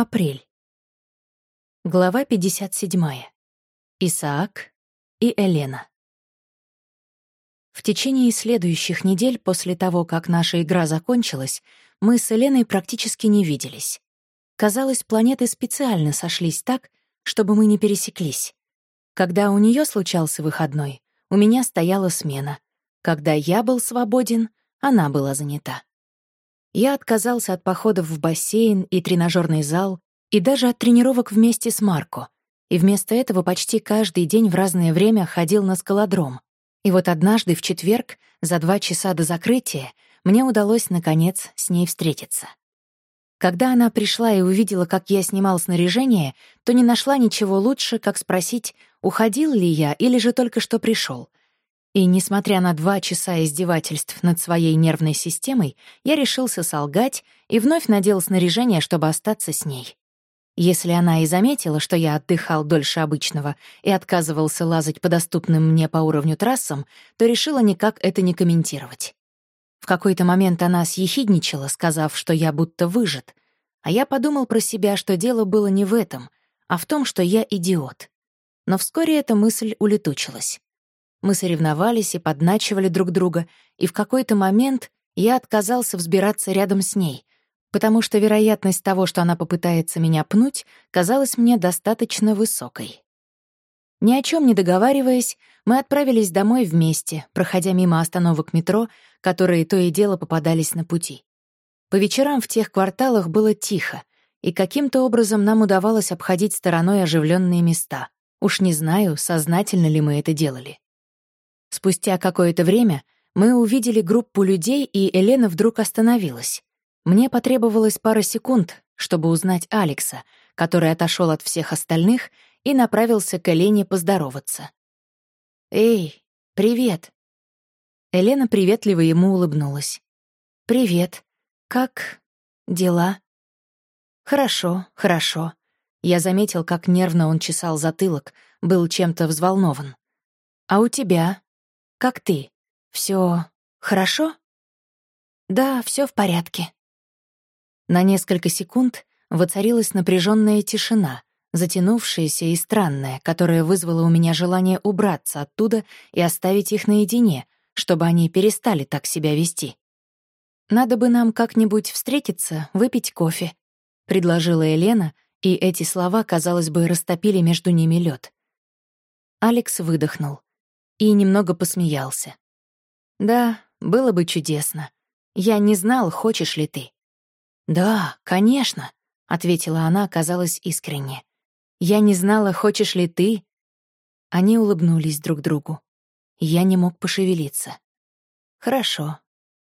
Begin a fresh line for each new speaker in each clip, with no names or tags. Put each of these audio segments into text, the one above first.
Апрель. Глава 57. Исаак и Елена. В течение следующих недель после того, как наша игра закончилась, мы с Еленой практически не виделись. Казалось, планеты специально сошлись так, чтобы мы не пересеклись. Когда у нее случался выходной, у меня стояла смена. Когда я был свободен, она была занята. Я отказался от походов в бассейн и тренажерный зал, и даже от тренировок вместе с Марко. И вместо этого почти каждый день в разное время ходил на скалодром. И вот однажды в четверг, за два часа до закрытия, мне удалось, наконец, с ней встретиться. Когда она пришла и увидела, как я снимал снаряжение, то не нашла ничего лучше, как спросить, уходил ли я или же только что пришел. И, несмотря на два часа издевательств над своей нервной системой, я решился солгать и вновь надел снаряжение, чтобы остаться с ней. Если она и заметила, что я отдыхал дольше обычного и отказывался лазать по доступным мне по уровню трассам, то решила никак это не комментировать. В какой-то момент она съехидничала, сказав, что я будто выжат, а я подумал про себя, что дело было не в этом, а в том, что я идиот. Но вскоре эта мысль улетучилась. Мы соревновались и подначивали друг друга, и в какой-то момент я отказался взбираться рядом с ней, потому что вероятность того, что она попытается меня пнуть, казалась мне достаточно высокой. Ни о чем не договариваясь, мы отправились домой вместе, проходя мимо остановок метро, которые то и дело попадались на пути. По вечерам в тех кварталах было тихо, и каким-то образом нам удавалось обходить стороной оживленные места. Уж не знаю, сознательно ли мы это делали. Спустя какое-то время мы увидели группу людей, и Елена вдруг остановилась. Мне потребовалось пара секунд, чтобы узнать Алекса, который отошел от всех остальных и направился к Елене поздороваться. «Эй, привет!» Елена приветливо ему улыбнулась. «Привет. Как дела?» «Хорошо, хорошо». Я заметил, как нервно он чесал затылок, был чем-то взволнован. «А у тебя?» Как ты? Все хорошо? Да, все в порядке. На несколько секунд воцарилась напряженная тишина, затянувшаяся и странная, которая вызвала у меня желание убраться оттуда и оставить их наедине, чтобы они перестали так себя вести. «Надо бы нам как-нибудь встретиться, выпить кофе», — предложила Елена, и эти слова, казалось бы, растопили между ними лед. Алекс выдохнул и немного посмеялся. «Да, было бы чудесно. Я не знал, хочешь ли ты». «Да, конечно», — ответила она, казалось, искренне. «Я не знала, хочешь ли ты». Они улыбнулись друг другу. Я не мог пошевелиться. «Хорошо.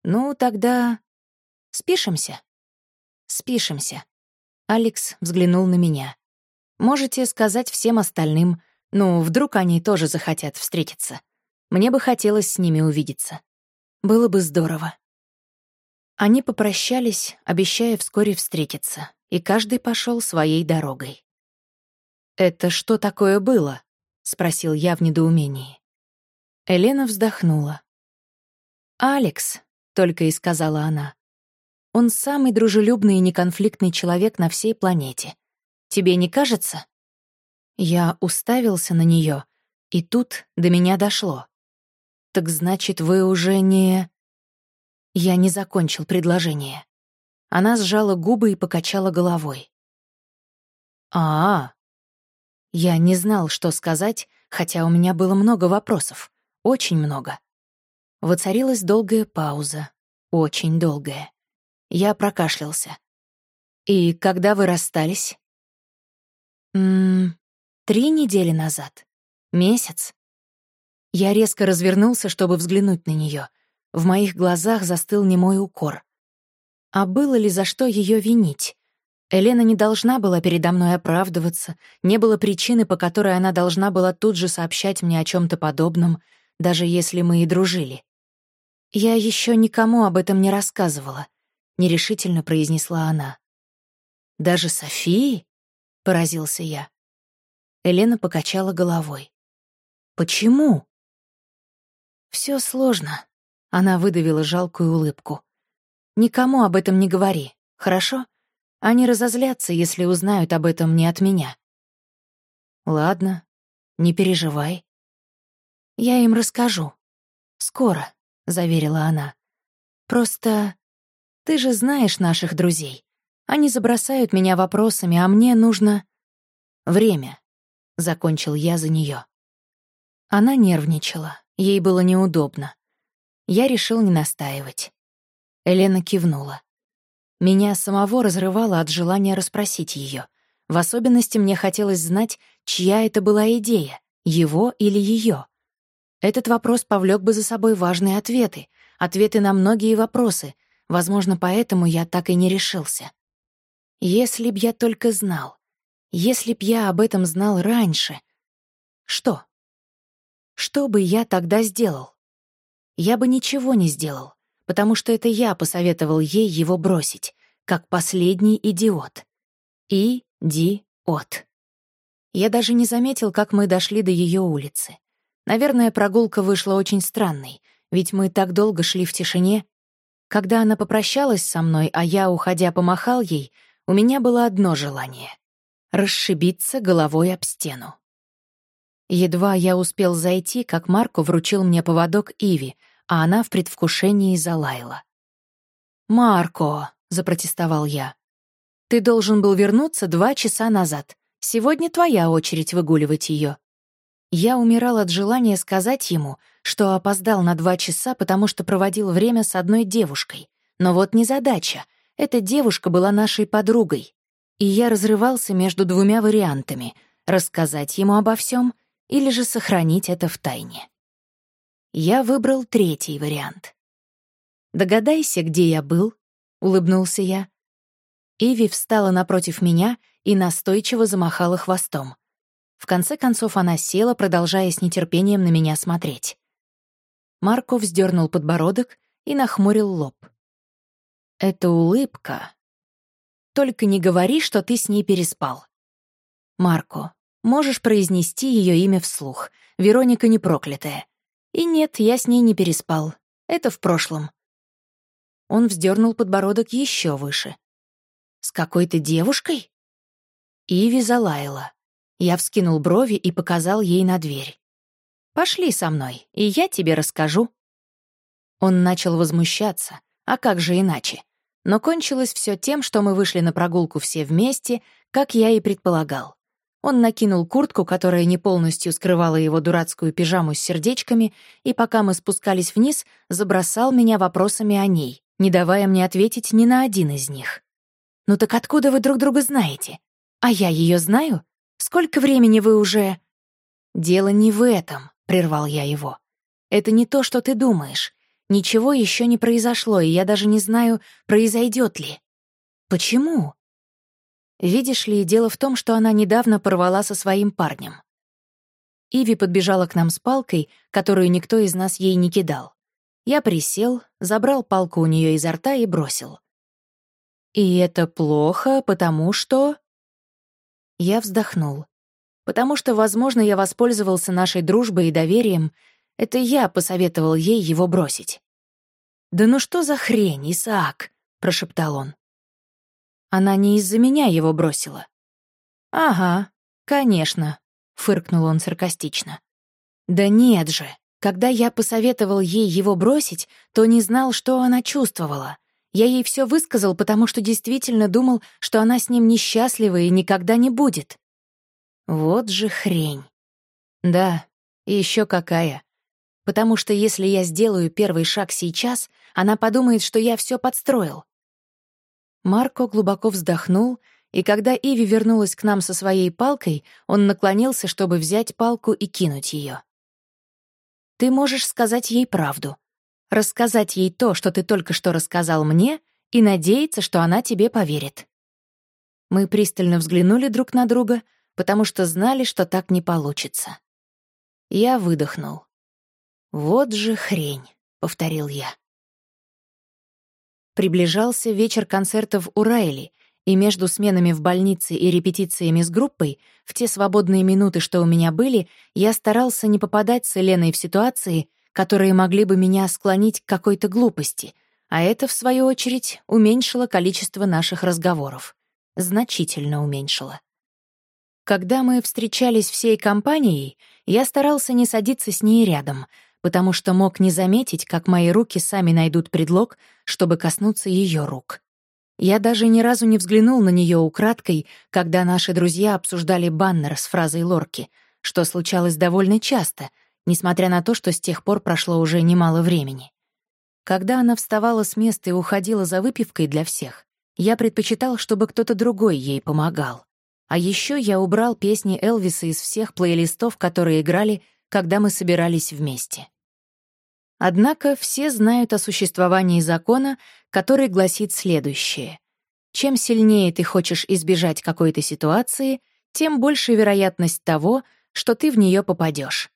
Ну, тогда... спишемся?» «Спишемся». Алекс взглянул на меня. «Можете сказать всем остальным, ну, вдруг они тоже захотят встретиться. Мне бы хотелось с ними увидеться. Было бы здорово. Они попрощались, обещая вскоре встретиться, и каждый пошел своей дорогой. «Это что такое было?» — спросил я в недоумении. Елена вздохнула. «Алекс», — только и сказала она. «Он самый дружелюбный и неконфликтный человек на всей планете. Тебе не кажется?» Я уставился на нее, и тут до меня дошло. «Так значит, вы уже не...» Я не закончил предложение. Она сжала губы и покачала головой. а, -а, -а. Я не знал, что сказать, хотя у меня было много вопросов. Очень много. Воцарилась долгая пауза. Очень долгая. Я прокашлялся. «И когда вы расстались?» «Ммм, Три недели назад. Месяц. Я резко развернулся, чтобы взглянуть на нее. В моих глазах застыл немой укор. А было ли за что ее винить? Елена не должна была передо мной оправдываться, не было причины, по которой она должна была тут же сообщать мне о чем то подобном, даже если мы и дружили. «Я еще никому об этом не рассказывала», — нерешительно произнесла она. «Даже Софии?» — поразился я. Елена покачала головой. «Почему?» Все сложно», — она выдавила жалкую улыбку. «Никому об этом не говори, хорошо? Они разозлятся, если узнают об этом не от меня. Ладно, не переживай. Я им расскажу. Скоро, — заверила она. Просто ты же знаешь наших друзей. Они забросают меня вопросами, а мне нужно... Время, — закончил я за нее. Она нервничала, ей было неудобно. Я решил не настаивать. Елена кивнула. Меня самого разрывало от желания расспросить ее. В особенности мне хотелось знать, чья это была идея, его или ее. Этот вопрос повлек бы за собой важные ответы, ответы на многие вопросы, возможно, поэтому я так и не решился. Если б я только знал, если б я об этом знал раньше. Что? Что бы я тогда сделал? Я бы ничего не сделал, потому что это я посоветовал ей его бросить, как последний идиот. И-ди-от. Я даже не заметил, как мы дошли до ее улицы. Наверное, прогулка вышла очень странной, ведь мы так долго шли в тишине. Когда она попрощалась со мной, а я, уходя, помахал ей, у меня было одно желание — расшибиться головой об стену. Едва я успел зайти, как Марко вручил мне поводок Иви, а она в предвкушении залаяла. «Марко!» — запротестовал я. «Ты должен был вернуться два часа назад. Сегодня твоя очередь выгуливать ее. Я умирал от желания сказать ему, что опоздал на два часа, потому что проводил время с одной девушкой. Но вот незадача. Эта девушка была нашей подругой. И я разрывался между двумя вариантами — рассказать ему обо всем или же сохранить это в тайне. Я выбрал третий вариант. «Догадайся, где я был?» — улыбнулся я. Иви встала напротив меня и настойчиво замахала хвостом. В конце концов она села, продолжая с нетерпением на меня смотреть. Марко вздернул подбородок и нахмурил лоб. «Это улыбка. Только не говори, что ты с ней переспал. Марко, можешь произнести ее имя вслух. Вероника не проклятая. И нет, я с ней не переспал. Это в прошлом». Он вздернул подбородок еще выше. «С какой-то девушкой?» Иви залаяла. Я вскинул брови и показал ей на дверь. «Пошли со мной, и я тебе расскажу». Он начал возмущаться, а как же иначе? Но кончилось все тем, что мы вышли на прогулку все вместе, как я и предполагал. Он накинул куртку, которая не полностью скрывала его дурацкую пижаму с сердечками, и пока мы спускались вниз, забросал меня вопросами о ней, не давая мне ответить ни на один из них. «Ну так откуда вы друг друга знаете? А я ее знаю? Сколько времени вы уже...» «Дело не в этом», — прервал я его. «Это не то, что ты думаешь. Ничего еще не произошло, и я даже не знаю, произойдет ли. Почему?» Видишь ли, дело в том, что она недавно порвала со своим парнем. Иви подбежала к нам с палкой, которую никто из нас ей не кидал. Я присел, забрал палку у нее изо рта и бросил. «И это плохо, потому что...» Я вздохнул. Потому что, возможно, я воспользовался нашей дружбой и доверием. Это я посоветовал ей его бросить. «Да ну что за хрень, Исаак?» — прошептал он. Она не из-за меня его бросила. «Ага, конечно», — фыркнул он саркастично. «Да нет же, когда я посоветовал ей его бросить, то не знал, что она чувствовала. Я ей все высказал, потому что действительно думал, что она с ним несчастлива и никогда не будет. Вот же хрень. Да, еще какая. Потому что если я сделаю первый шаг сейчас, она подумает, что я все подстроил. Марко глубоко вздохнул, и когда Иви вернулась к нам со своей палкой, он наклонился, чтобы взять палку и кинуть ее. «Ты можешь сказать ей правду», рассказать ей то, что ты только что рассказал мне, и надеяться, что она тебе поверит. Мы пристально взглянули друг на друга, потому что знали, что так не получится. Я выдохнул. «Вот же хрень», — повторил я. Приближался вечер концертов у Райли, и между сменами в больнице и репетициями с группой, в те свободные минуты, что у меня были, я старался не попадать с Еленой в ситуации, которые могли бы меня склонить к какой-то глупости, а это, в свою очередь, уменьшило количество наших разговоров. значительно уменьшила. Когда мы встречались всей компанией, я старался не садиться с ней рядом, потому что мог не заметить, как мои руки сами найдут предлог, чтобы коснуться ее рук. Я даже ни разу не взглянул на нее украдкой, когда наши друзья обсуждали баннер с фразой Лорки, что случалось довольно часто, несмотря на то, что с тех пор прошло уже немало времени. Когда она вставала с места и уходила за выпивкой для всех, я предпочитал, чтобы кто-то другой ей помогал. А еще я убрал песни Элвиса из всех плейлистов, которые играли, когда мы собирались вместе. Однако все знают о существовании закона, который гласит следующее. Чем сильнее ты хочешь избежать какой-то ситуации, тем больше вероятность того, что ты в нее попадешь.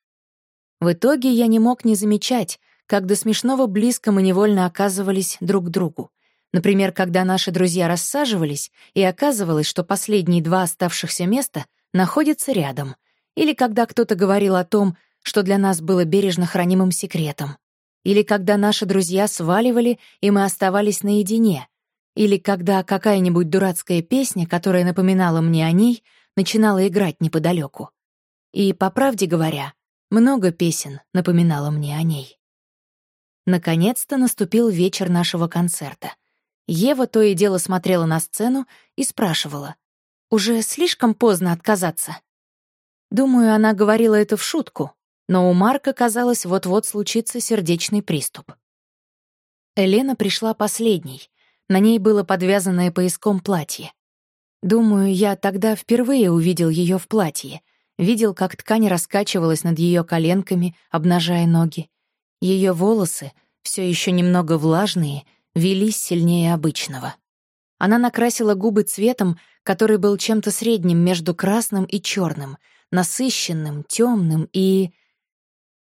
В итоге я не мог не замечать, как до смешного близко мы невольно оказывались друг к другу. Например, когда наши друзья рассаживались, и оказывалось, что последние два оставшихся места находятся рядом, или когда кто-то говорил о том, что для нас было бережно хранимым секретом, или когда наши друзья сваливали, и мы оставались наедине, или когда какая-нибудь дурацкая песня, которая напоминала мне о ней, начинала играть неподалеку. И, по правде говоря, много песен напоминало мне о ней. Наконец-то наступил вечер нашего концерта. Ева то и дело смотрела на сцену и спрашивала. «Уже слишком поздно отказаться?» Думаю, она говорила это в шутку, но у Марка, казалось, вот-вот случится сердечный приступ. Елена пришла последней. На ней было подвязанное пояском платье. Думаю, я тогда впервые увидел ее в платье, видел, как ткань раскачивалась над ее коленками, обнажая ноги. Ее волосы, все еще немного влажные, велись сильнее обычного. Она накрасила губы цветом, который был чем-то средним между красным и черным, насыщенным, темным и...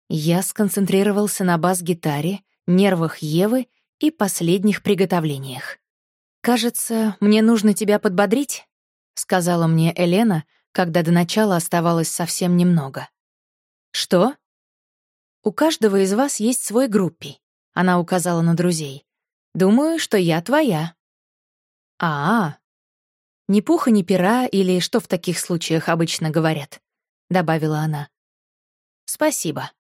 Я сконцентрировался на бас-гитаре, нервах Евы и последних приготовлениях. «Кажется, мне нужно тебя подбодрить», — сказала мне Елена, когда до начала оставалось совсем немного. «Что?» У каждого из вас есть свой группи. Она указала на друзей. Думаю, что я твоя. А, -а, -а. ни пуха, ни пера или что в таких случаях обычно говорят, добавила она. Спасибо.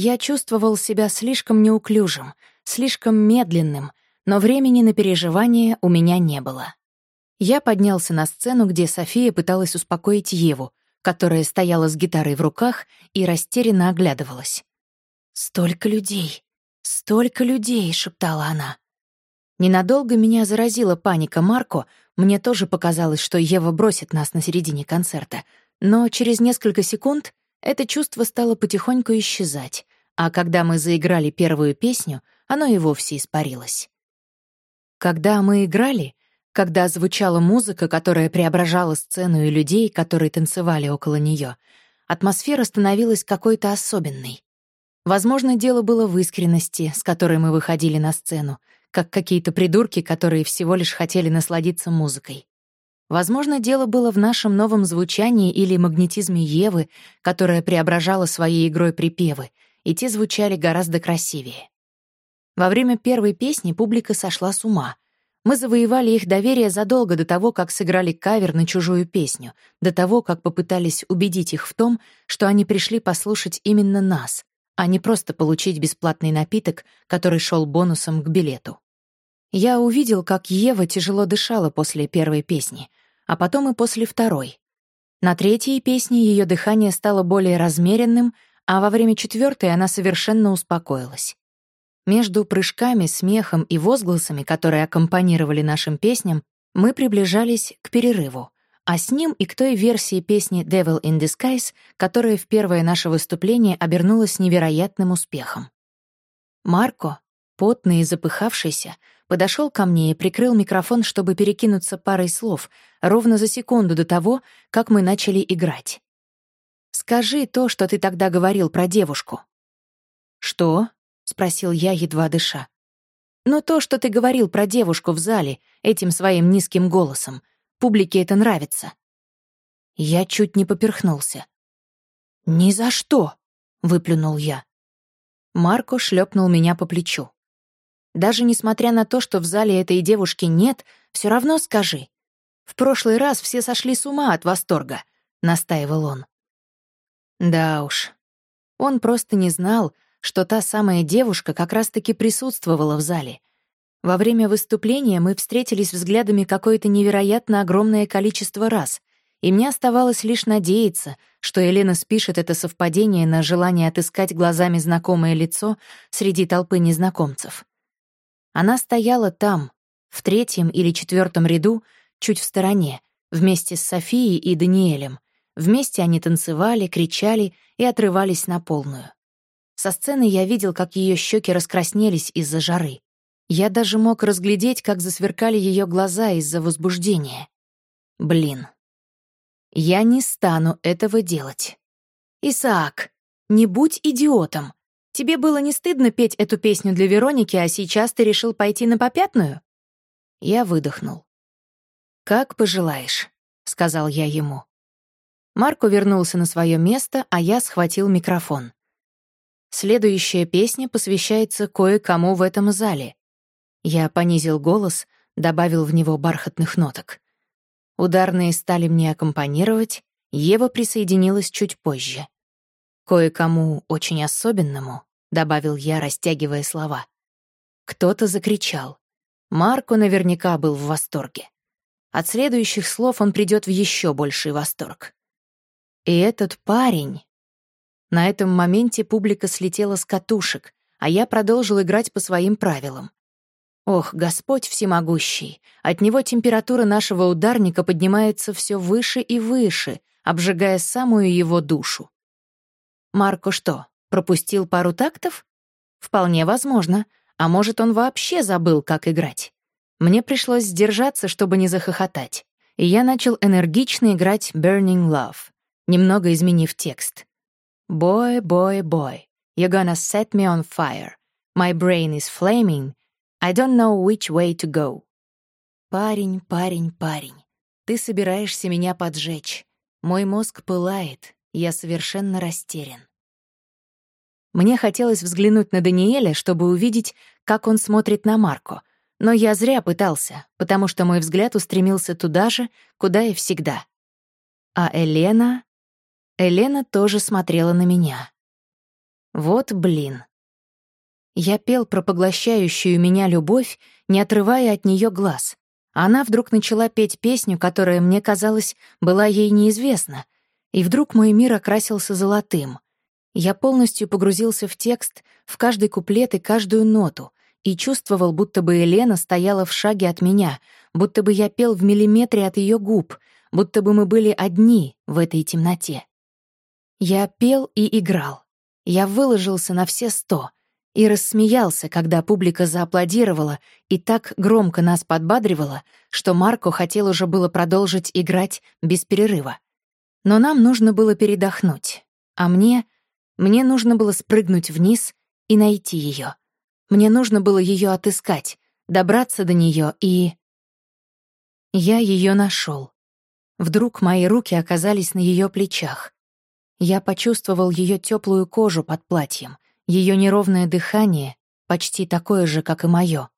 Я чувствовал себя слишком неуклюжим, слишком медленным, но времени на переживания у меня не было. Я поднялся на сцену, где София пыталась успокоить Еву, которая стояла с гитарой в руках и растерянно оглядывалась. «Столько людей! Столько людей!» — шептала она. Ненадолго меня заразила паника Марко, мне тоже показалось, что Ева бросит нас на середине концерта, но через несколько секунд это чувство стало потихоньку исчезать, а когда мы заиграли первую песню, оно и вовсе испарилось. Когда мы играли, когда звучала музыка, которая преображала сцену и людей, которые танцевали около нее, атмосфера становилась какой-то особенной. Возможно, дело было в искренности, с которой мы выходили на сцену, как какие-то придурки, которые всего лишь хотели насладиться музыкой. Возможно, дело было в нашем новом звучании или магнетизме Евы, которая преображала своей игрой припевы, и те звучали гораздо красивее. Во время первой песни публика сошла с ума. Мы завоевали их доверие задолго до того, как сыграли кавер на чужую песню, до того, как попытались убедить их в том, что они пришли послушать именно нас, а не просто получить бесплатный напиток, который шел бонусом к билету. Я увидел, как Ева тяжело дышала после первой песни, а потом и после второй. На третьей песне ее дыхание стало более размеренным, а во время четвертой она совершенно успокоилась. Между прыжками, смехом и возгласами, которые аккомпанировали нашим песням, мы приближались к перерыву, а с ним и к той версии песни «Devil in Disguise», которая в первое наше выступление обернулась невероятным успехом. Марко, потный и запыхавшийся, подошел ко мне и прикрыл микрофон, чтобы перекинуться парой слов, ровно за секунду до того, как мы начали играть. «Скажи то, что ты тогда говорил про девушку». «Что?» — спросил я, едва дыша. «Ну то, что ты говорил про девушку в зале, этим своим низким голосом. Публике это нравится». Я чуть не поперхнулся. «Ни за что!» — выплюнул я. Марко шлепнул меня по плечу. «Даже несмотря на то, что в зале этой девушки нет, все равно скажи. В прошлый раз все сошли с ума от восторга», — настаивал он. Да уж. Он просто не знал, что та самая девушка как раз-таки присутствовала в зале. Во время выступления мы встретились взглядами какое-то невероятно огромное количество раз, и мне оставалось лишь надеяться, что Елена спишет это совпадение на желание отыскать глазами знакомое лицо среди толпы незнакомцев. Она стояла там, в третьем или четвертом ряду, чуть в стороне, вместе с Софией и Даниэлем. Вместе они танцевали, кричали и отрывались на полную. Со сцены я видел, как ее щеки раскраснелись из-за жары. Я даже мог разглядеть, как засверкали ее глаза из-за возбуждения. Блин. Я не стану этого делать. Исаак, не будь идиотом. Тебе было не стыдно петь эту песню для Вероники, а сейчас ты решил пойти на попятную? Я выдохнул. «Как пожелаешь», — сказал я ему. Марко вернулся на свое место, а я схватил микрофон. Следующая песня посвящается кое-кому в этом зале. Я понизил голос, добавил в него бархатных ноток. Ударные стали мне аккомпанировать, Ева присоединилась чуть позже. «Кое-кому очень особенному», — добавил я, растягивая слова. Кто-то закричал. Марко наверняка был в восторге. От следующих слов он придет в еще больший восторг. И этот парень на этом моменте публика слетела с катушек, а я продолжил играть по своим правилам. Ох, Господь всемогущий, от него температура нашего ударника поднимается все выше и выше, обжигая самую его душу. Марко что, пропустил пару тактов? Вполне возможно. А может, он вообще забыл, как играть? Мне пришлось сдержаться, чтобы не захохотать. И я начал энергично играть «Burning Love», немного изменив текст. Boy, boy, boy, you're gonna set me on fire. My brain is flaming. I don't know which way to go. Парень, парень, парень, ты собираешься меня поджечь. Мой мозг пылает, я совершенно растерян. Мне хотелось взглянуть на Даниэля, чтобы увидеть, как он смотрит на Марко, но я зря пытался, потому что мой взгляд устремился туда же, куда и всегда. А Елена Елена тоже смотрела на меня. Вот блин. Я пел про поглощающую меня любовь, не отрывая от нее глаз. Она вдруг начала петь песню, которая, мне казалось, была ей неизвестна, и вдруг мой мир окрасился золотым. Я полностью погрузился в текст, в каждый куплет и каждую ноту, и чувствовал, будто бы Елена стояла в шаге от меня, будто бы я пел в миллиметре от ее губ, будто бы мы были одни в этой темноте. Я пел и играл. Я выложился на все сто и рассмеялся, когда публика зааплодировала и так громко нас подбадривала, что Марко хотел уже было продолжить играть без перерыва. Но нам нужно было передохнуть, а мне... Мне нужно было спрыгнуть вниз и найти ее. Мне нужно было ее отыскать, добраться до нее и... Я ее нашел. Вдруг мои руки оказались на ее плечах. Я почувствовал ее теплую кожу под платьем, ее неровное дыхание, почти такое же, как и мое.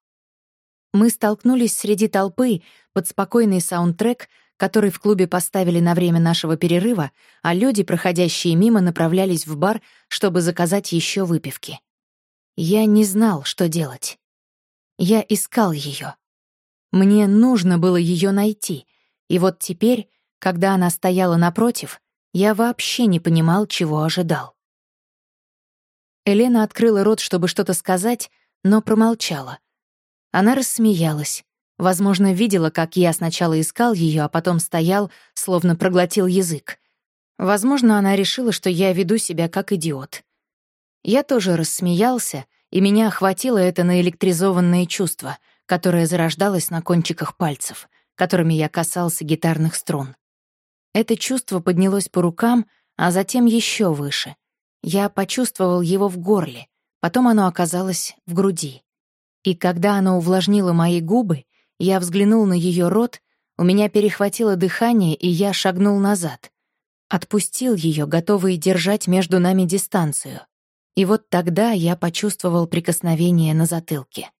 Мы столкнулись среди толпы под спокойный саундтрек, который в клубе поставили на время нашего перерыва, а люди, проходящие мимо, направлялись в бар, чтобы заказать еще выпивки. Я не знал, что делать. Я искал ее. Мне нужно было ее найти, и вот теперь, когда она стояла напротив, я вообще не понимал, чего ожидал. Елена открыла рот, чтобы что-то сказать, но промолчала. Она рассмеялась. Возможно, видела, как я сначала искал ее, а потом стоял, словно проглотил язык. Возможно, она решила, что я веду себя как идиот. Я тоже рассмеялся, и меня охватило это наэлектризованное чувство, которое зарождалось на кончиках пальцев, которыми я касался гитарных струн. Это чувство поднялось по рукам, а затем еще выше. Я почувствовал его в горле, потом оно оказалось в груди. И когда оно увлажнило мои губы, я взглянул на ее рот, у меня перехватило дыхание, и я шагнул назад. Отпустил ее, готовый держать между нами дистанцию. И вот тогда я почувствовал прикосновение на затылке.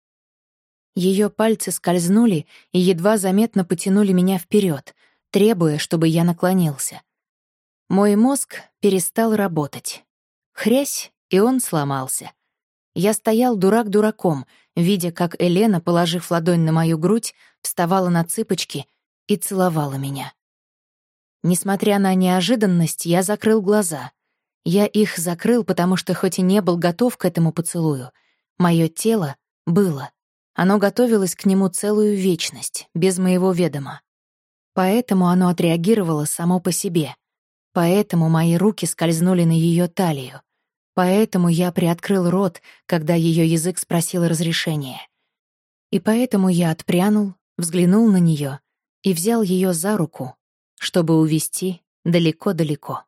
Ее пальцы скользнули и едва заметно потянули меня вперед, требуя, чтобы я наклонился. Мой мозг перестал работать. Хрясь, и он сломался. Я стоял дурак дураком, видя, как Елена, положив ладонь на мою грудь, вставала на цыпочки и целовала меня. Несмотря на неожиданность, я закрыл глаза. Я их закрыл, потому что хоть и не был готов к этому поцелую, мое тело было. Оно готовилось к нему целую вечность, без моего ведома. Поэтому оно отреагировало само по себе. Поэтому мои руки скользнули на ее талию. Поэтому я приоткрыл рот, когда ее язык спросил разрешения. И поэтому я отпрянул, взглянул на нее и взял ее за руку, чтобы увести далеко-далеко.